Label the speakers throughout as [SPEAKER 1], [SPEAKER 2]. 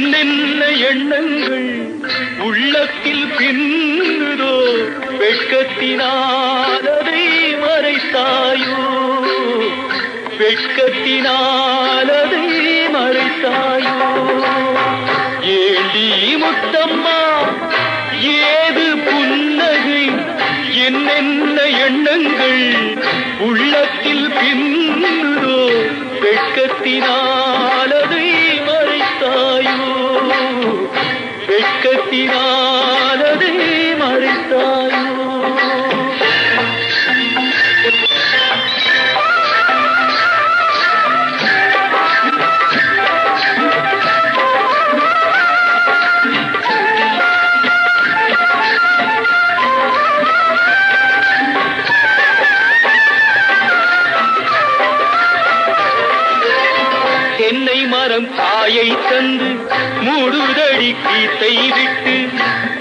[SPEAKER 1] என்னென்ன எண்ணங்கள் உள்ளத்தில் பின்னுதோ வெட்கத்தினால் அதை மறைத்தாயோ? வெட்கத்தினால் அதை மறைத்தாயோ? ஏண்டி முத்தம்மா ஏது புன்னகை? என்னென்ன எண்ணங்கள் உள்ளத்தில் பின்னுதோ வெட்கத்தினால் அதை வெட்கத்தினால் வாரம் தாயை தந்து மூடுதடி கீத்தை விட்டு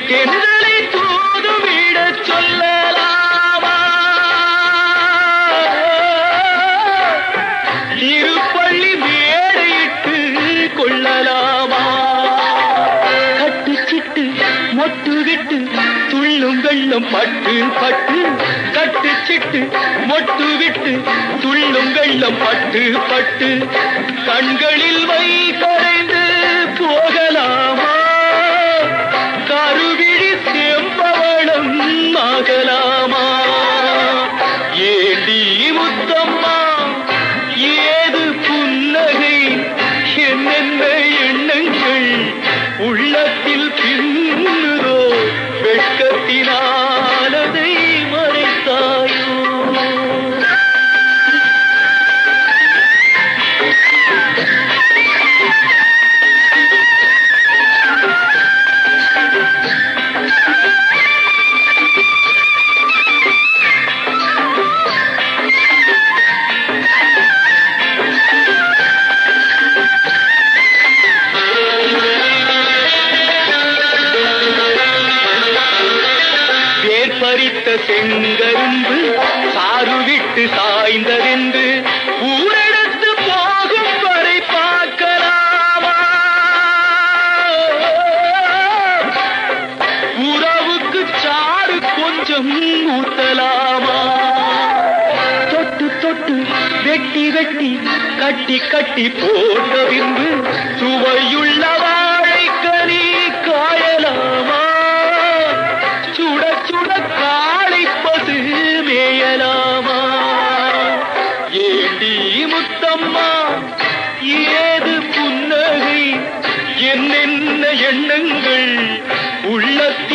[SPEAKER 1] தென்றலை தூதுவிடச் சொல்லலாமா? திருப்பள்ளி மேடையிட்டு கொள்ளலாமா? கட்டு சிட்டு மொட்டு விட்டு துள்ளும் வெள்ளம் பட்டு பட்டு கட்டு சிட்டு மொட்டு விட்டு துள்ளும் வெள்ளம் பட்டு பட்டு கண்களில் விட்ட செங்கரும்பு சாறு விட்டு சாய்ந்ததென்று ஊரடத்து போகும் வரை பார்க்கலாமா? உறவுக்கு சாறு கொஞ்சம் ஊட்டலாமா? தொட்டு தொட்டு வெட்டி வெட்டி கட்டி கட்டி போட்ட பின்பு சுவையுள்ளவா? அம்மா ஏது புன்னகை? என்னென்ன எண்ணங்கள் உள்ளத்தில்